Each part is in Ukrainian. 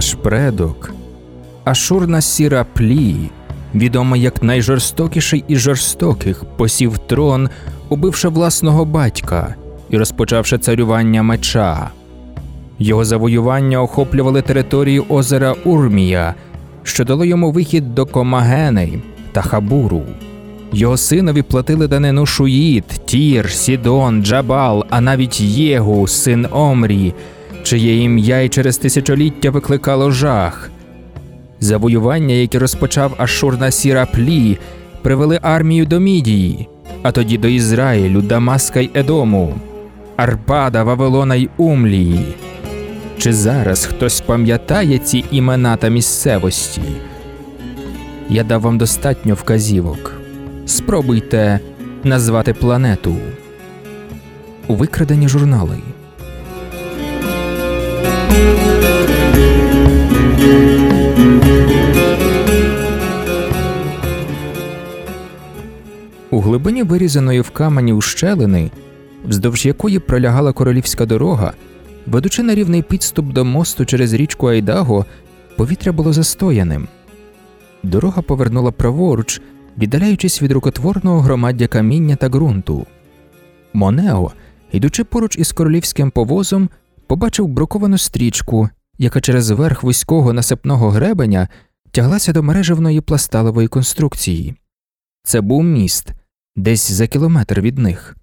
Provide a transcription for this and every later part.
Наш предок Ашурна Сіра Плі, відома як найжорстокіший із жорстоких, посів трон, убивши власного батька і розпочавши царювання меча. Його завоювання охоплювали територію озера Урмія, що дало йому вихід до Комагени та Хабуру. Його синові платили данину Шуїд, Тір, Сідон, Джабал, а навіть Єгу, син Омрі, чиє ім'я й через тисячоліття викликало жах. Завоювання, яке розпочав Ашур Сіра Плі, привели армію до Мідії, а тоді до Ізраїлю, Дамаска й Едому, Арпада, Вавилона й Умлії. Чи зараз хтось пам'ятає ці імена та місцевості? Я дав вам достатньо вказівок. Спробуйте назвати планету. у Викрадені журнали. У глибині вирізаної в камені ущелини, вздовж якої пролягала королівська дорога, ведучи на рівний підступ до мосту через річку Айдаго, повітря було застояним. Дорога повернула праворуч, віддаляючись від рукотворного громаддя каміння та ґрунту. Монео, йдучи поруч із королівським повозом, побачив бруковану стрічку, яка через верх вузького насипного гребеня тяглася до мережевної пласталової конструкції. Це був міст, десь за кілометр від них.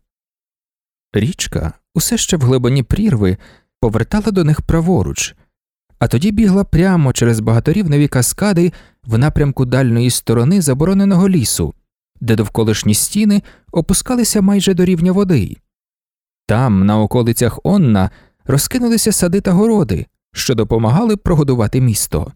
Річка, усе ще в глибині прірви, повертала до них праворуч, а тоді бігла прямо через багаторівневі каскади в напрямку дальної сторони забороненого лісу, де довколишні стіни опускалися майже до рівня води. Там, на околицях Онна, розкинулися сади та городи, що допомагали прогодувати місто.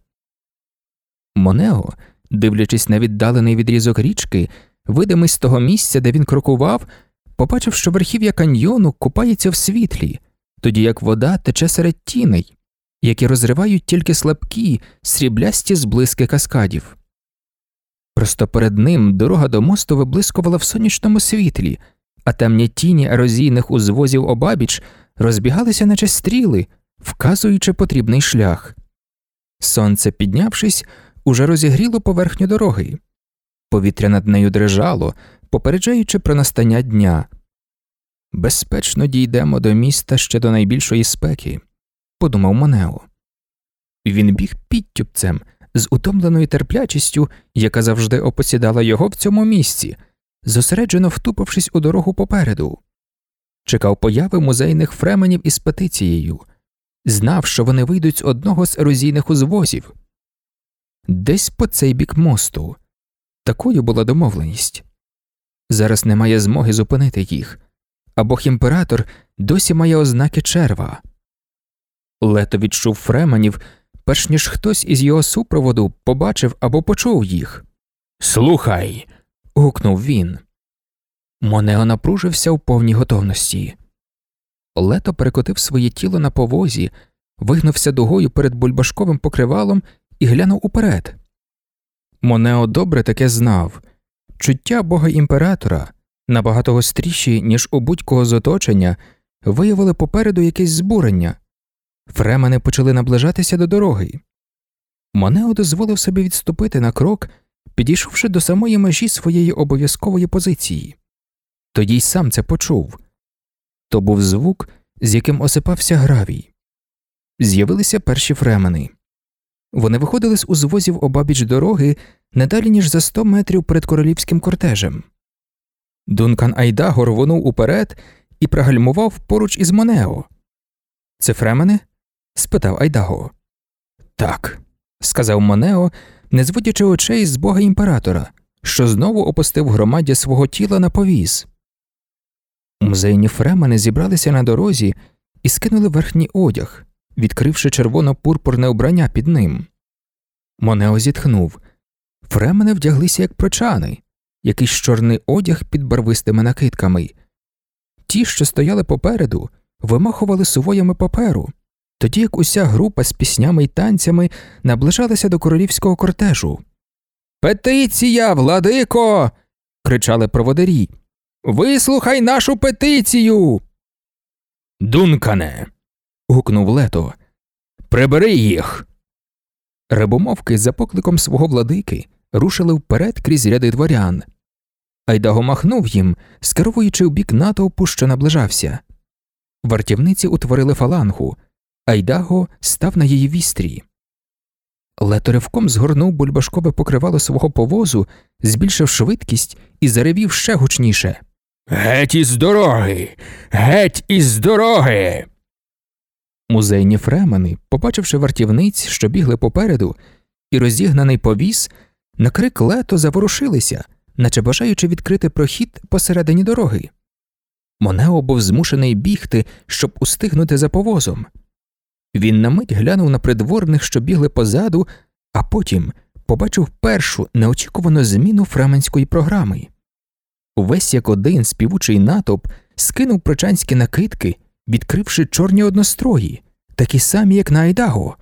Монео, дивлячись на віддалений відрізок річки, видимий з того місця, де він крокував, побачив, що верхів'я каньйону купається в світлі, тоді як вода тече серед тіней, які розривають тільки слабкі, сріблясті зблиски каскадів. Просто перед ним дорога до мосту виблискувала в сонячному світлі, а темні тіні ерозійних узвозів обабіч розбігалися, наче стріли, вказуючи потрібний шлях. Сонце, піднявшись, уже розігріло поверхню дороги. Повітря над нею дрижало, попереджаючи про настання дня. Безпечно дійдемо до міста ще до найбільшої спеки, подумав Монео. Він біг підтюпцем з утомленою терплячістю, яка завжди опосідала його в цьому місці, зосереджено втупившись у дорогу попереду. Чекав появи музейних фременів із петицією, знав, що вони вийдуть з одного з ерозійних узвозів. Десь по цей бік мосту. Такою була домовленість. Зараз немає змоги зупинити їх, а бог імператор досі має ознаки черва. Лето відчув фременів, перш ніж хтось із його супроводу побачив або почув їх. Слухай. гукнув він. Монео напружився в повній готовності. Лето перекотив своє тіло на повозі, вигнувся дугою перед бульбашковим покривалом і глянув уперед. Монео добре таке знав чуття бога імператора, набагато гостріші, ніж у будь-кого з оточення, виявили попереду якесь збурення. Фремени почали наближатися до дороги. Монео дозволив собі відступити на крок, підійшовши до самої межі своєї обов'язкової позиції. Тоді й сам це почув то був звук, з яким осипався гравій. З'явилися перші фремени. Вони виходили з узвозів обабіч дороги не далі ніж за сто метрів перед королівським кортежем. Дункан Айдаго рвонув уперед і пригальмував поруч із Монео. Це фремени? спитав Айдаго. Так, сказав Монео, не зводячи очей з бога імператора, що знову опустив громаддя свого тіла на повіз. Музейні фремени зібралися на дорозі і скинули верхній одяг, відкривши червоно-пурпурне обрання під ним. Монео зітхнув. Фремени вдяглися як прочани, якийсь чорний одяг під барвистими накидками. Ті, що стояли попереду, вимахували сувоями паперу, тоді як уся група з піснями й танцями наближалася до королівського кортежу. Петиція, владико. кричали проводирі. Вислухай нашу петицію. Дункане. гукнув лето. Прибери їх. Рибомовки за покликом свого владики рушили вперед крізь ряди дворян. Айдаго махнув їм, скеровуючи в бік натовпу, що наближався. Вартівниці утворили фалангу, Айдаго став на її вістрі. Лето ривком згорнув бульбашкове покривало свого повозу, збільшив швидкість і заревів ще гучніше. Геть із дороги. Геть із дороги. Музейні фремени, побачивши вартівниць, що бігли попереду, і розігнаний повіз, на крик лето заворушилися, наче бажаючи відкрити прохід посередині дороги. Монео був змушений бігти, щоб устигнути за повозом. Він на мить глянув на придворних, що бігли позаду, а потім побачив першу неочікувану зміну фременської програми. Увесь як один співучий натовп скинув прочанські накидки, відкривши чорні однострої, такі самі, як на Айдаго.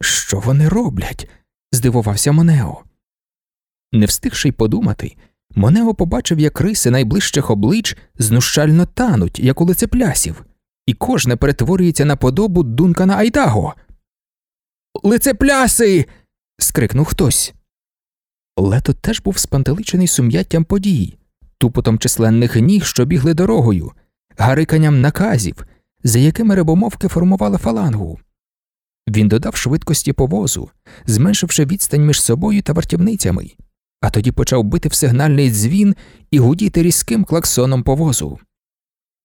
Що вони роблять? здивувався Монео. Не встигши й подумати, Монео побачив, як риси найближчих облич знущально тануть, як у лицеплясів, і кожне перетворюється на подобу Дункана Айдаго. Лицепляси. скрикнув хтось. Лето теж був спантеличений сум'яттям подій, тупотом численних ніг, що бігли дорогою, гариканням наказів, за якими рибомовки формували фалангу. Він додав швидкості повозу, зменшивши відстань між собою та вартівницями, а тоді почав бити в сигнальний дзвін і гудіти різким клаксоном повозу.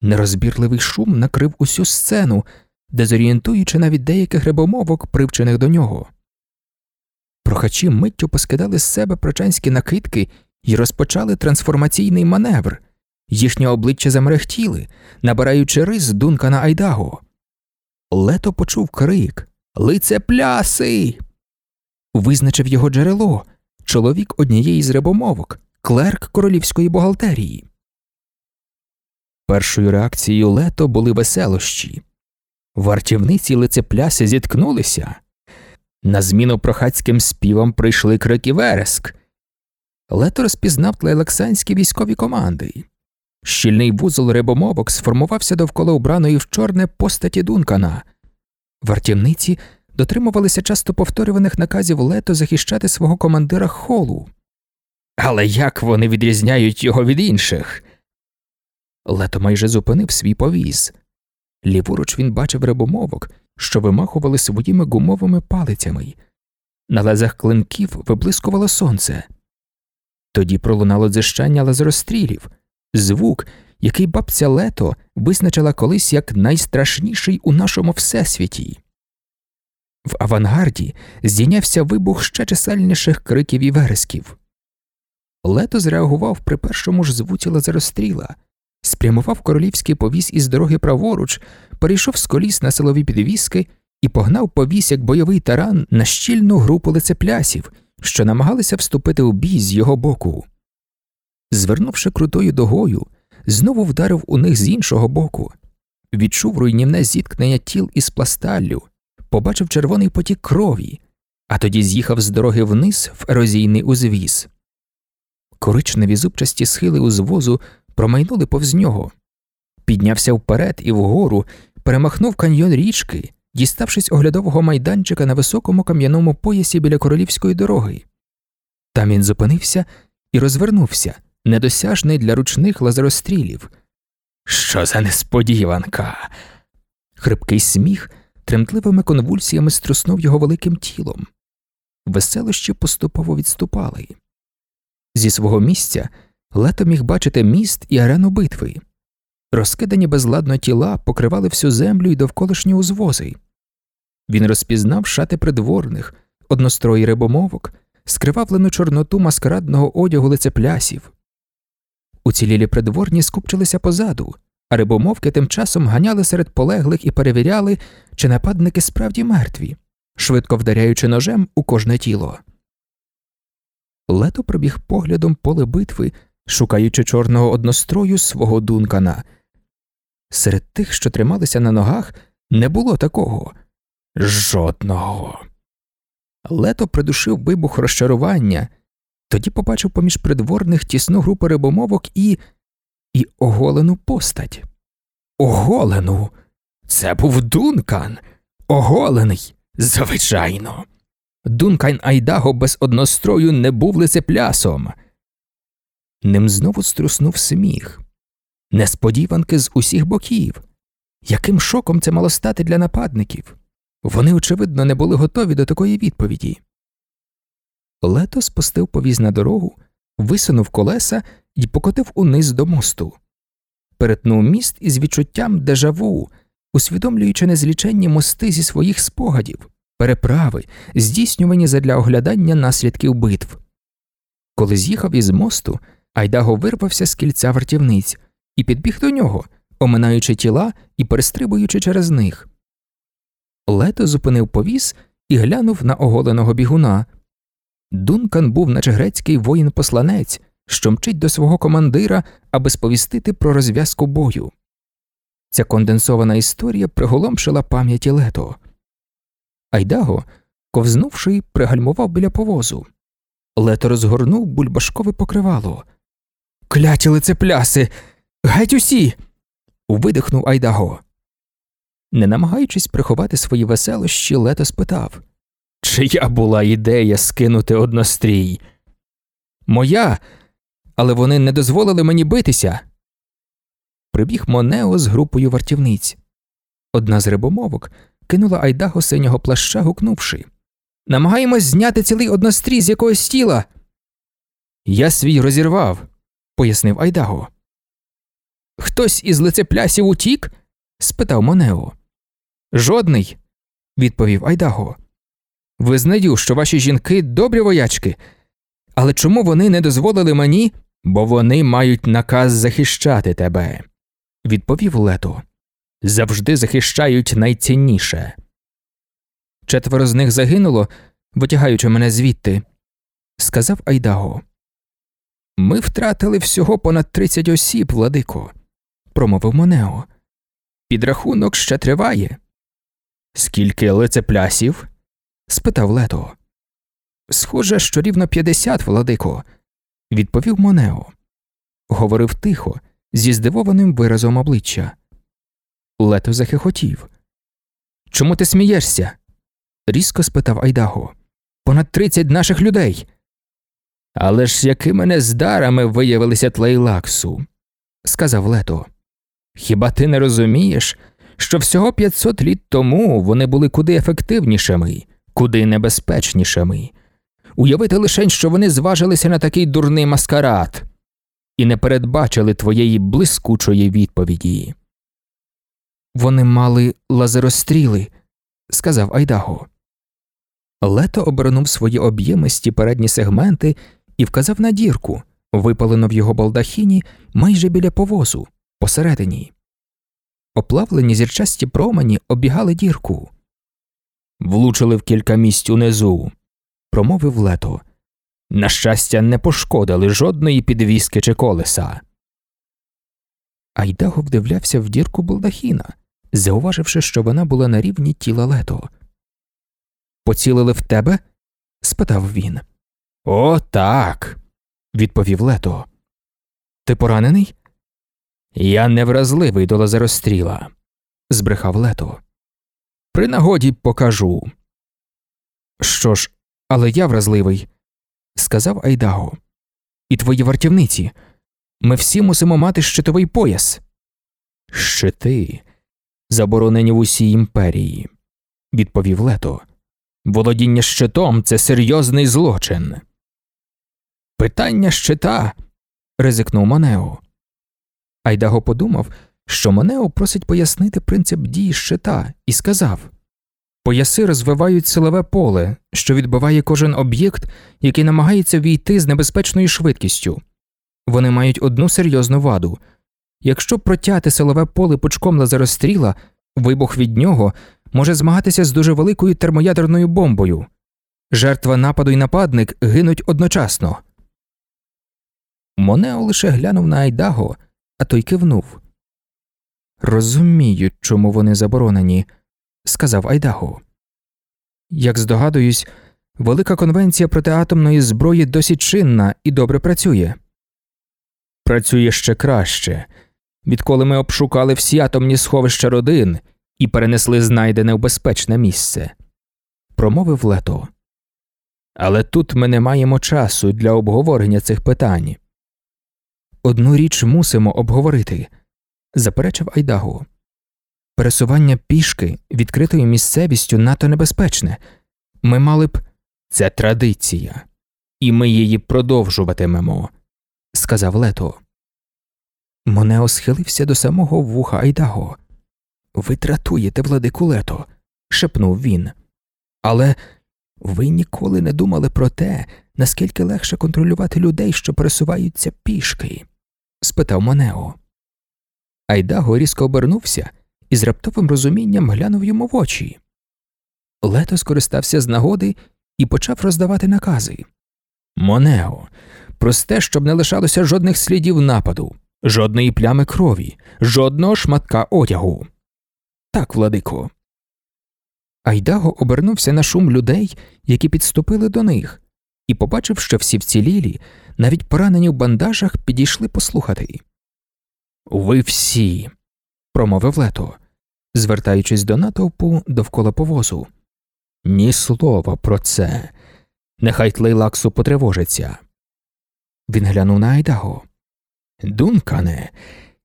Нерозбірливий шум накрив усю сцену, дезорієнтуючи навіть деяких рибомовок, привчених до нього. Прохачі миттю поскидали з себе прочанські накидки і розпочали трансформаційний маневр. Їхні обличчя замерехтіли, набираючи рис Дункана Айдаго. Лето почув крик Лицепляси. Визначив його джерело чоловік однієї з рибомовок, клерк королівської бухгалтерії. Першою реакцією лето були веселощі. Вартівниці лицепляси зіткнулися. На зміну прохацьким співам прийшли крики вереск. Лето розпізнав тлейлексанські військові команди. Щільний вузол рибомовок сформувався довкола убраної в чорне постаті Дункана. Вартівниці дотримувалися часто повторюваних наказів лето захищати свого командира холу. Але як вони відрізняють його від інших? Лето майже зупинив свій повіз. Ліворуч він бачив рибомовок, що вимахували своїми гумовими палицями. На лезах клинків виблискувало сонце. Тоді пролунало дзищання лазерострілів, звук, який бабця лето визначила колись як найстрашніший у нашому всесвіті. В авангарді здійнявся вибух ще чисельніших криків і вересків. Лето зреагував при першому ж звуці лазеростріла, спрямував королівський повіз із дороги праворуч, перейшов з коліс на силові підвіски і погнав повіз як бойовий таран на щільну групу лицеплясів, що намагалися вступити у бій з його боку. Звернувши крутою догою, знову вдарив у них з іншого боку, відчув руйнівне зіткнення тіл із пласталлю, побачив червоний потік крові, а тоді з'їхав з дороги вниз в ерозійний узвіз. Коричневі зубчасті схили узвозу промайнули повз нього, піднявся вперед і вгору, перемахнув каньйон річки, діставшись оглядового майданчика на високому кам'яному поясі біля королівської дороги. Там він зупинився і розвернувся, недосяжний для ручних лазерострілів. Що за несподіванка. Хрипкий сміх тремтливими конвульсіями струснув його великим тілом. Веселощі поступово відступали. Зі свого місця лето міг бачити міст і арену битви. Розкидані безладно тіла покривали всю землю і довколишні узвози. Він розпізнав шати придворних, однострої рибомовок, скривавлену чорноту маскарадного одягу лицеплясів. Уцілілі придворні скупчилися позаду, а рибомовки тим часом ганяли серед полеглих і перевіряли, чи нападники справді мертві, швидко вдаряючи ножем у кожне тіло. Лето пробіг поглядом поле битви, шукаючи чорного однострою свого дункана. Серед тих, що трималися на ногах, не було такого жодного. Лето придушив вибух розчарування, тоді побачив поміж придворних тісну групу рибомовок і. і оголену постать. Оголену. Це був дункан, оголений, звичайно. Дункайн Айдаго без однострою не був лицеплясом. Ним знову струснув сміх. Несподіванки з усіх боків. Яким шоком це мало стати для нападників? Вони, очевидно, не були готові до такої відповіді. Лето спустив повіз на дорогу, висунув колеса і покотив униз до мосту. Перетнув міст із відчуттям дежаву, усвідомлюючи незліченні мости зі своїх спогадів, переправи, здійснювані задля оглядання наслідків битв. Коли з'їхав із мосту, Айдаго вирвався з кільця вартівниць і підбіг до нього, оминаючи тіла і перестрибуючи через них. Лето зупинив повіз і глянув на оголеного бігуна. Дункан був, наче грецький воїн-посланець, що мчить до свого командира, аби сповістити про розв'язку бою. Ця конденсована історія приголомшила пам'яті лето. Айдаго, ковзнувши, пригальмував біля повозу. Лето розгорнув бульбашкове покривало. Кляті лицепляси! Геть усі. видихнув Айдаго. Не намагаючись приховати свої веселощі, лето спитав Чия була ідея скинути однострій? Моя, але вони не дозволили мені битися. Прибіг Монео з групою вартівниць. Одна з рибомовок кинула Айдаго синього плаща, гукнувши Намагаємось зняти цілий однострій з якогось тіла. Я свій розірвав, пояснив Айдаго. Хтось із лицеплясів утік? спитав Монео. Жодний, відповів Айдаго. Визнаю, що ваші жінки добрі воячки, але чому вони не дозволили мені, бо вони мають наказ захищати тебе, відповів Лето. Завжди захищають найцінніше. Четверо з них загинуло, витягаючи мене звідти, сказав Айдаго. Ми втратили всього понад тридцять осіб, владико, промовив Монео. Підрахунок ще триває. Скільки лицеплясів? спитав Лето. Схоже, що рівно п'ятдесят, владико, відповів Монео. Говорив тихо, зі здивованим виразом обличчя. Лето захихотів. Чому ти смієшся? різко спитав Айдаго. Понад тридцять наших людей. Але ж якими нездарами виявилися тлейлаксу, сказав Лето. Хіба ти не розумієш, що всього 500 літ тому вони були куди ефективнішими, куди небезпечнішими? Уявити лише, що вони зважилися на такий дурний маскарад і не передбачили твоєї блискучої відповіді. Вони мали лазеростріли, сказав Айдаго. Лето обернув свої об'ємисті передні сегменти і вказав на дірку, випалену в його балдахіні майже біля повозу, посередині. Оплавлені зірчасті промені обігали дірку. Влучили в кілька місць унизу, промовив лето. На щастя, не пошкодили жодної підвіски чи колеса. Айдаго вдивлявся в дірку балдахіна, зауваживши, що вона була на рівні тіла лето. Поцілили в тебе? спитав він. О, так, відповів лето. Ти поранений? Я невразливий до лазеростріла, збрехав лето. При нагоді покажу. Що ж, але я вразливий, сказав Айдаго. І твої вартівниці. Ми всі мусимо мати щитовий пояс. Щити заборонені в усій імперії, відповів лето. Володіння щитом це серйозний злочин. Питання щита. ризикнув Монео. Айдаго подумав, що Монео просить пояснити принцип дії щита, і сказав Пояси розвивають силове поле, що відбиває кожен об'єкт, який намагається війти з небезпечною швидкістю. Вони мають одну серйозну ваду якщо протяти силове поле пучком лазеростріла, вибух від нього може змагатися з дуже великою термоядерною бомбою. Жертва нападу і нападник гинуть одночасно. Монео лише глянув на Айдаго, а той кивнув. Розумію, чому вони заборонені, сказав Айдаго. Як здогадуюсь, Велика конвенція проти атомної зброї досить чинна і добре працює. Працює ще краще. Відколи ми обшукали всі атомні сховища родин і перенесли знайдене в безпечне місце, промовив лето. Але тут ми не маємо часу для обговорення цих питань. Одну річ мусимо обговорити, заперечив Айдаго. Пересування пішки відкритою місцевістю надто небезпечне. Ми мали б. Це традиція, і ми її продовжуватимемо, сказав Лето. Монео схилився до самого вуха Айдаго. Ви дратуєте, владику Лето, шепнув він. Але ви ніколи не думали про те, наскільки легше контролювати людей, що пересуваються пішки? Спитав Монео. Айдаго різко обернувся і з раптовим розумінням глянув йому в очі. Лето скористався з нагоди і почав роздавати накази. Монео, просте, щоб не лишалося жодних слідів нападу, жодної плями крові, жодного шматка одягу. Так, владико. Айдаго обернувся на шум людей, які підступили до них, і побачив, що всі вцілілі, навіть поранені в бандажах, підійшли послухати. Ви всі, промовив Лето, звертаючись до натовпу довкола повозу. Ні слова про це. Нехай тлейлаксу потривожиться. Він глянув на Айдаго. Дункане,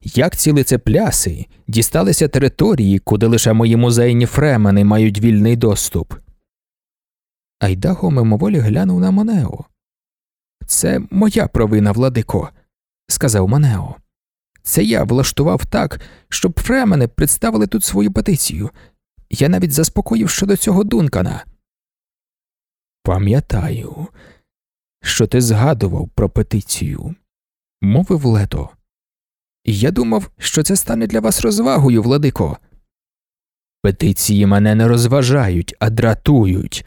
як ці лицепляси дісталися території, куди лише мої музейні фремени мають вільний доступ. Айдаго мимоволі глянув на Монео. Це моя провина, владико, сказав Монео. Це я влаштував так, щоб фремени представили тут свою петицію. Я навіть заспокоїв щодо цього Дункана. Пам'ятаю, що ти згадував про петицію, мовив Лето. Я думав, що це стане для вас розвагою, владико. Петиції мене не розважають, а дратують,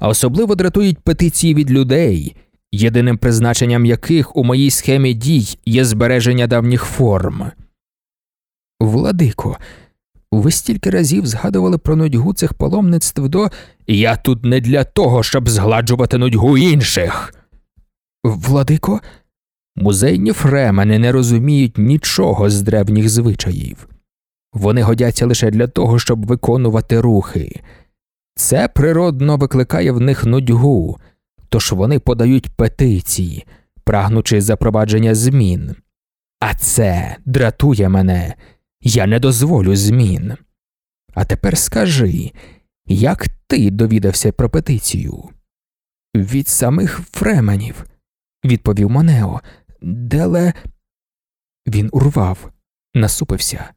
а особливо дратують петиції від людей, єдиним призначенням яких у моїй схемі дій є збереження давніх форм. Владико, ви стільки разів згадували про нудьгу цих паломництв до Я тут не для того, щоб згладжувати нудьгу інших. Владико, музейні фремени не розуміють нічого з древніх звичаїв. Вони годяться лише для того, щоб виконувати рухи. Це природно викликає в них нудьгу, тож вони подають петиції, прагнучи запровадження змін. А це дратує мене. Я не дозволю змін. А тепер скажи, як ти довідався про петицію? Від самих фременів, відповів Монео. Деле. Він урвав, насупився.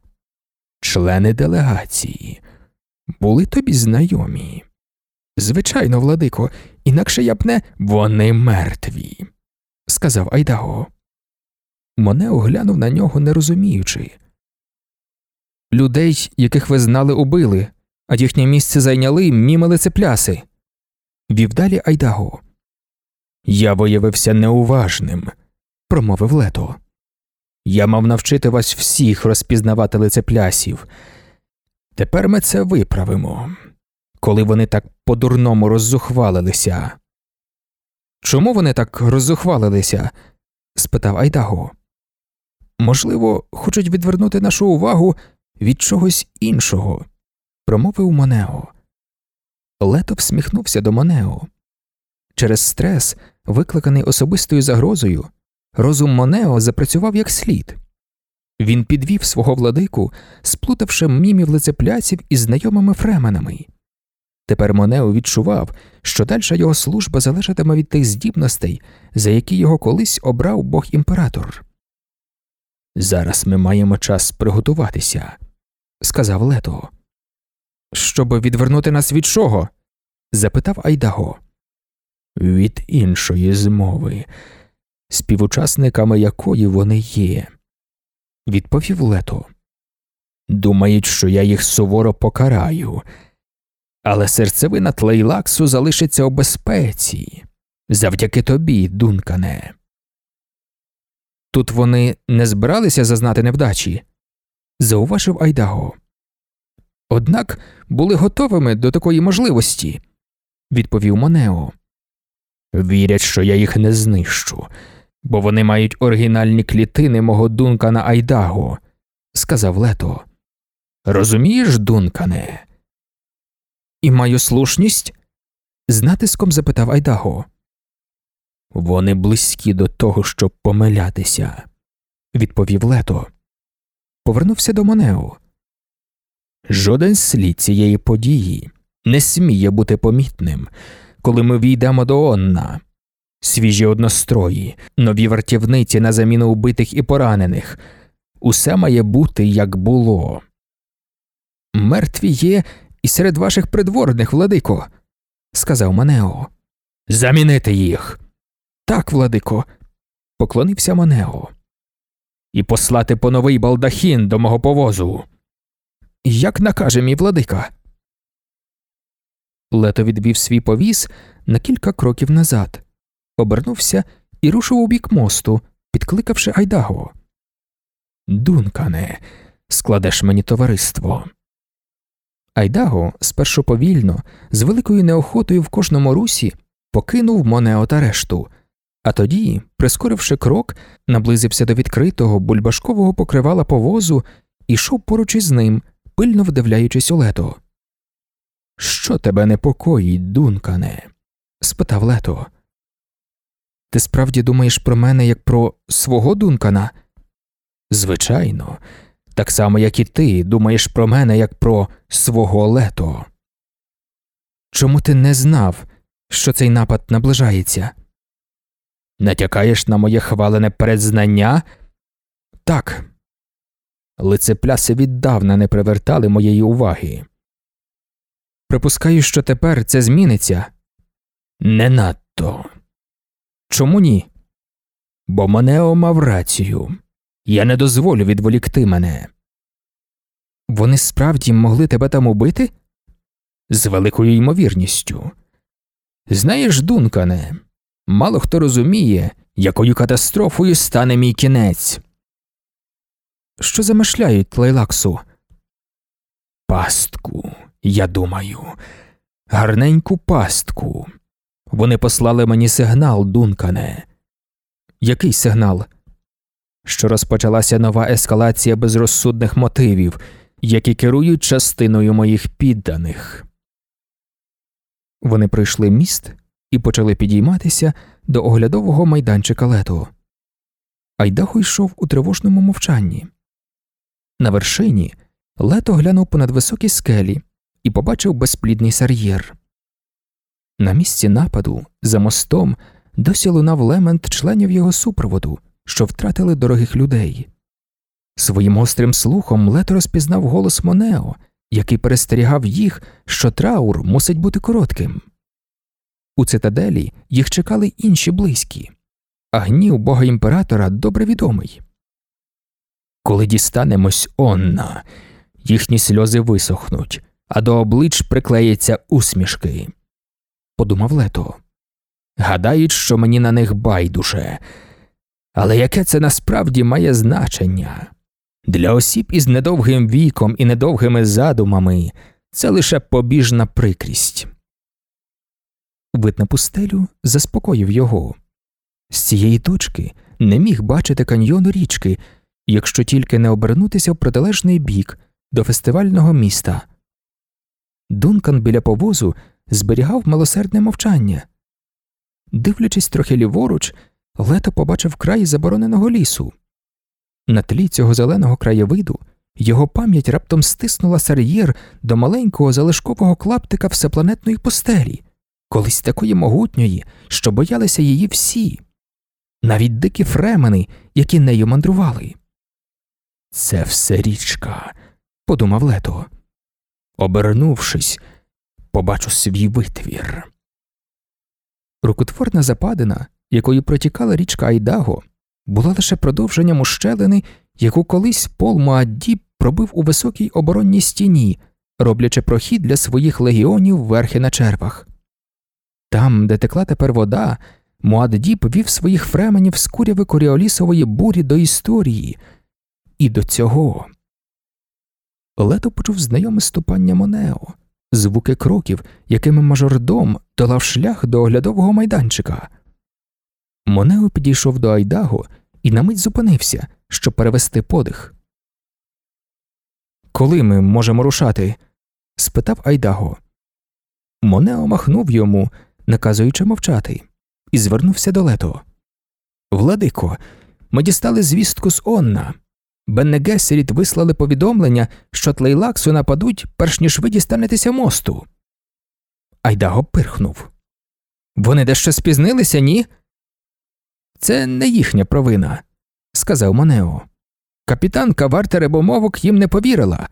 Члени делегації були тобі знайомі. Звичайно, владико, інакше я б не вони мертві, сказав Айдаго. Монео глянув на нього, не розуміючи. Людей, яких ви знали, убили, а їхнє місце зайняли мімили цепляси. Вів далі Айдаго. Я виявився неуважним, промовив Лето. Я мав навчити вас всіх розпізнавати лицеплясів. Тепер ми це виправимо, коли вони так по-дурному роззухвалилися. Чому вони так роззухвалилися? спитав Айдаго. Можливо, хочуть відвернути нашу увагу від чогось іншого, промовив Монео. Лето всміхнувся до Монео. Через стрес, викликаний особистою загрозою, розум Монео запрацював як слід. Він підвів свого владику, сплутавши мімів лицепляців із знайомими фременами. Тепер Монео відчував, що дальша його служба залежатиме від тих здібностей, за які його колись обрав бог імператор. Зараз ми маємо час приготуватися, сказав Лето. Щоб відвернути нас від чого? запитав Айдаго. Від іншої змови, співучасниками якої вони є, відповів Лето. Думають, що я їх суворо покараю, але серцевина тлейлаксу залишиться у безпеці завдяки тобі, Дункане. Тут вони не збиралися зазнати невдачі, зауважив Айдаго. Однак були готовими до такої можливості, відповів Монео. Вірять, що я їх не знищу, бо вони мають оригінальні клітини мого Дункана Айдаго, сказав Лето. Розумієш, Дункане? І маю слушність? з натиском запитав Айдаго. Вони близькі до того, щоб помилятися, відповів Лето. Повернувся до Монео. Жоден слід цієї події не сміє бути помітним, коли ми війдемо до Онна. Свіжі однострої, нові вартівниці на заміну убитих і поранених. Усе має бути, як було. Мертві є і серед ваших придворних, владико, сказав Манео. Замінити їх. Так, владико, поклонився Манео. І послати по новий балдахін до мого повозу. Як накаже мій владика. Лето відвів свій повіз на кілька кроків назад, обернувся і рушив у бік мосту, підкликавши Айдаго. Дункане, складеш мені товариство. Айдаго спершу повільно, з великою неохотою в кожному русі, покинув Монео та решту, а тоді, прискоривши крок, наблизився до відкритого бульбашкового покривала повозу і йшов поруч із ним, пильно вдивляючись у лето. Що тебе непокоїть, Дункане? спитав лето. Ти справді думаєш про мене як про свого Дункана? Звичайно, так само, як і ти думаєш про мене як про свого лето. Чому ти не знав, що цей напад наближається? Натякаєш на моє хвалене передзнання? Так. Лицепляси віддавна не привертали моєї уваги. Припускаю, що тепер це зміниться. Не надто. Чому ні? Бо Монео мав рацію. Я не дозволю відволікти мене. Вони справді могли тебе там убити? З великою ймовірністю. Знаєш, Дункане, мало хто розуміє, якою катастрофою стане мій кінець. Що замишляють Лейлаксу? Пастку, я думаю, гарненьку пастку. Вони послали мені сигнал, Дункане. Який сигнал? Що розпочалася нова ескалація безрозсудних мотивів, які керують частиною моїх підданих. Вони пройшли міст і почали підійматися до оглядового майданчика лето. Айдахо йшов у тривожному мовчанні. На вершині лето глянув понад високі скелі і побачив безплідний сар'єр. На місці нападу, за мостом, досі лунав лемент членів його супроводу, що втратили дорогих людей. Своїм гострим слухом лето розпізнав голос Монео, який перестерігав їх, що траур мусить бути коротким. У цитаделі їх чекали інші близькі, а гнів бога імператора добре відомий. Коли дістанемось онна, їхні сльози висохнуть, а до облич приклеяться усмішки. Подумав лето. Гадають, що мені на них байдуже. Але яке це насправді має значення? Для осіб із недовгим віком і недовгими задумами це лише побіжна прикрість. Вид на пустелю заспокоїв його. З цієї точки не міг бачити каньйону річки, якщо тільки не обернутися в протилежний бік до фестивального міста. Дункан біля повозу зберігав милосердне мовчання. Дивлячись трохи ліворуч, лето побачив край забороненого лісу. На тлі цього зеленого краєвиду його пам'ять раптом стиснула сар'єр до маленького залишкового клаптика всепланетної постелі, колись такої могутньої, що боялися її всі, навіть дикі фремени, які нею мандрували. Це все річка, подумав лето. Обернувшись, побачу свій витвір. Рукотворна западина, якою протікала річка Айдаго, була лише продовженням ущелини, яку колись Пол Муаддіб пробив у високій оборонній стіні, роблячи прохід для своїх легіонів верхи на червах. Там, де текла тепер вода, Муаддіб вів своїх фременів з куряви коріолісової бурі до історії, і до цього. Лето почув знайоме ступання Монео, звуки кроків, якими мажордом долав шлях до оглядового майданчика. Монео підійшов до Айдаго і на мить зупинився, щоб перевести подих. Коли ми можемо рушати? спитав Айдаго. Монео махнув йому, наказуючи мовчати, і звернувся до лето. Владико, ми дістали звістку з Онна. Бенне Гессеріт вислали повідомлення, що тлейлаксу нападуть, перш ніж ви дістанетеся мосту. Айдаго пирхнув. Вони дещо спізнилися, ні? Це не їхня провина, сказав Монео. Капітанка варта рибомовок їм не повірила.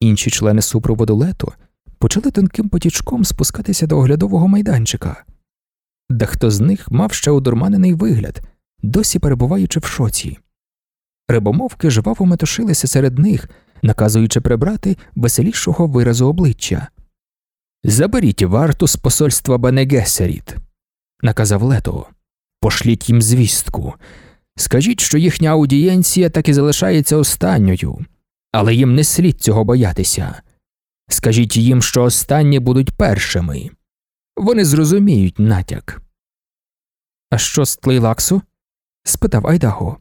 Інші члени супроводу лето почали тонким потічком спускатися до оглядового майданчика. Дехто з них мав ще одурманений вигляд, досі перебуваючи в шоці. Рибомовки жваво метушилися серед них, наказуючи прибрати веселішого виразу обличчя. Заберіть варту з посольства Бенегесеріт, наказав Лето. Пошліть їм звістку. Скажіть, що їхня аудієнція так і залишається останньою, але їм не слід цього боятися. Скажіть їм, що останні будуть першими. Вони зрозуміють натяк. А що з Тлейлаксу? спитав Айдаго.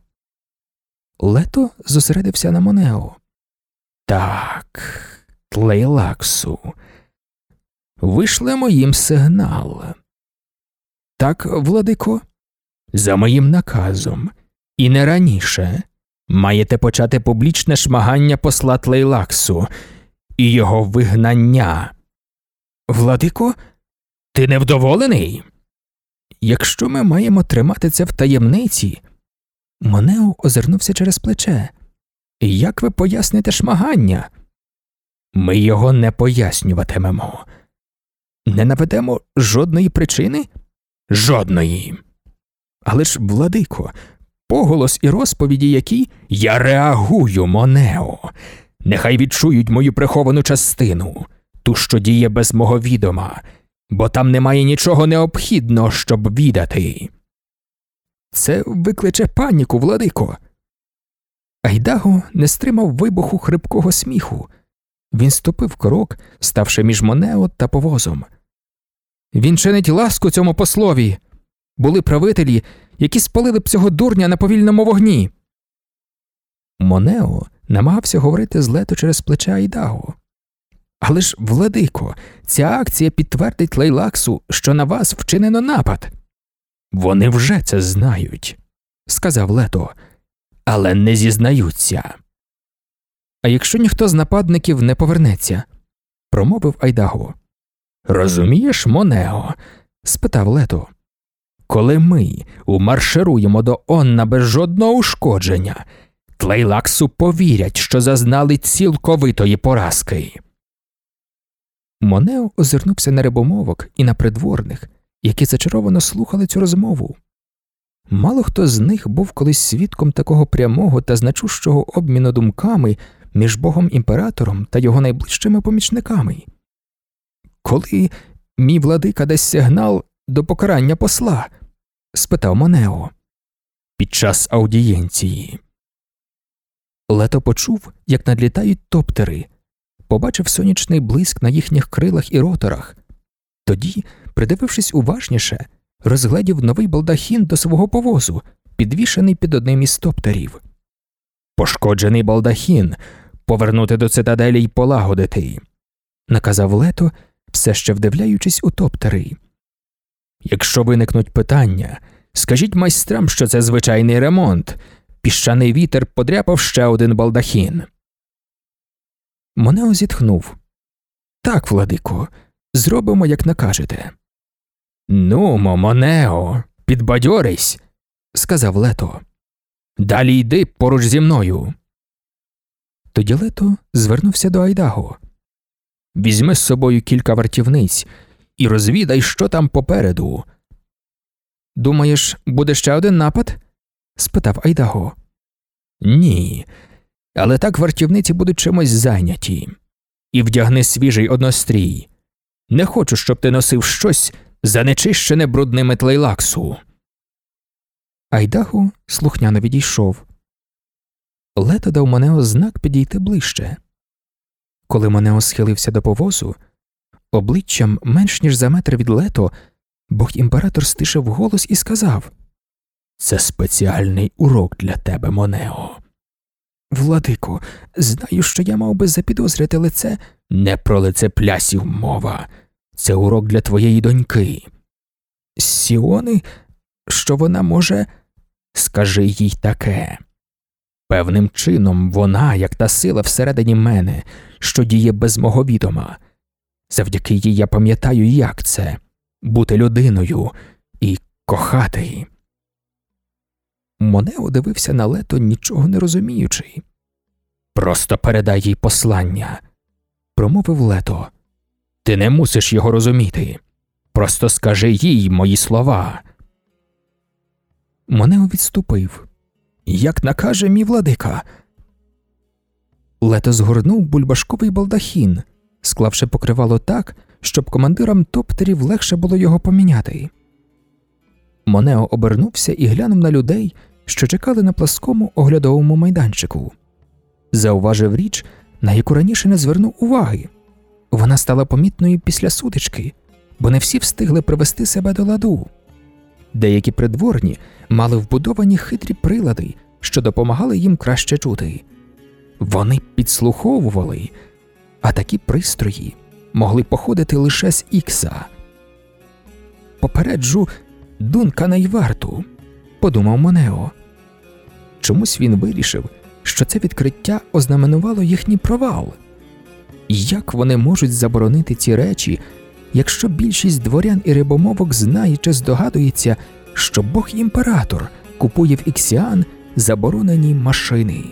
Лето зосередився на Монео. Так, Тлейлаксу. Вишлемо їм сигнал. Так, владико, за моїм наказом, і не раніше маєте почати публічне шмагання посла Тлейлаксу і його вигнання. Владико, ти невдоволений? Якщо ми маємо тримати це в таємниці, Монео озирнувся через плече. Як ви поясните шмагання? Ми його не пояснюватимемо. Не наведемо жодної причини? Жодної. Але ж, владико, поголос і розповіді, які я реагую, Монео. Нехай відчують мою приховану частину, ту, що діє без мого відома, бо там немає нічого необхідного, щоб відати. Це викличе паніку, владико. Айдаго не стримав вибуху хрипкого сміху. Він ступив крок, ставши між Монео та повозом. Він чинить ласку цьому послові. Були правителі, які спалили б цього дурня на повільному вогні. Монео намагався говорити з лето через плече Айдаго. Але ж, владико, ця акція підтвердить Лейлаксу, що на вас вчинено напад. Вони вже це знають, сказав лето, але не зізнаються. А якщо ніхто з нападників не повернеться, промовив Айдаго. Розумієш, Монео? спитав лето. Коли ми умаршируємо до Онна без жодного ушкодження, Тлейлаксу повірять, що зазнали цілковитої поразки. Монео озирнувся на рибомовок і на придворних, які зачаровано слухали цю розмову. Мало хто з них був колись свідком такого прямого та значущого обміну думками між богом імператором та його найближчими помічниками. Коли мій владика дасть сигнал до покарання посла? спитав Монео. Під час аудієнції. Лето почув, як надлітають топтери, побачив сонячний блиск на їхніх крилах і роторах. Тоді, придивившись уважніше, розгледів новий балдахін до свого повозу, підвішений під одним із топтерів. Пошкоджений балдахін повернути до цитаделі й полагодити, наказав лето, все ще вдивляючись у топтери. Якщо виникнуть питання, скажіть майстрам, що це звичайний ремонт. Піщаний вітер подряпав ще один балдахін. Монео зітхнув. Так, владико, зробимо, як накажете. Нумо, Монео, підбадьорись, сказав лето. Далі йди поруч зі мною. Тоді лето звернувся до Айдаго. Візьми з собою кілька вартівниць і розвідай, що там попереду. Думаєш, буде ще один напад? спитав Айдаго. Ні, але так вартівниці будуть чимось зайняті. І вдягни свіжий однострій. Не хочу, щоб ти носив щось занечищене брудними тлейлаксу. Айдаху слухняно відійшов. Лето дав Монео знак підійти ближче. Коли Монео схилився до повозу, обличчям менш ніж за метр від лето, бог імператор стишив голос і сказав Це спеціальний урок для тебе, Монео. Владико, знаю, що я мав би запідозрити лице, Не про лицеплясів мова. Це урок для твоєї доньки. Сіони, що вона може. Скажи їй таке. Певним чином вона, як та сила всередині мене, що діє без мого відома. Завдяки їй я пам'ятаю, як це бути людиною і кохати. Монео дивився на лето, нічого не розуміючи. Просто передай їй послання, Промовив лето. ти не мусиш його розуміти. Просто скажи їй мої слова. Монео відступив. Як накаже мій владика. Лето згорнув бульбашковий балдахін, склавши покривало так, щоб командирам топтерів легше було його поміняти. Монео обернувся і глянув на людей, що чекали на пласкому оглядовому майданчику. Зауважив річ, на яку раніше не звернув уваги. Вона стала помітною після сутички, бо не всі встигли привести себе до ладу. Деякі придворні мали вбудовані хитрі прилади, що допомагали їм краще чути. Вони підслуховували, а такі пристрої могли походити лише з Ікса. Попереджу Дункана й варту, подумав Монео. Чомусь він вирішив, що це відкриття ознаменувало їхній провал. Як вони можуть заборонити ці речі, якщо більшість дворян і рибомовок знає чи здогадується, що Бог імператор купує в іксіан заборонені машини?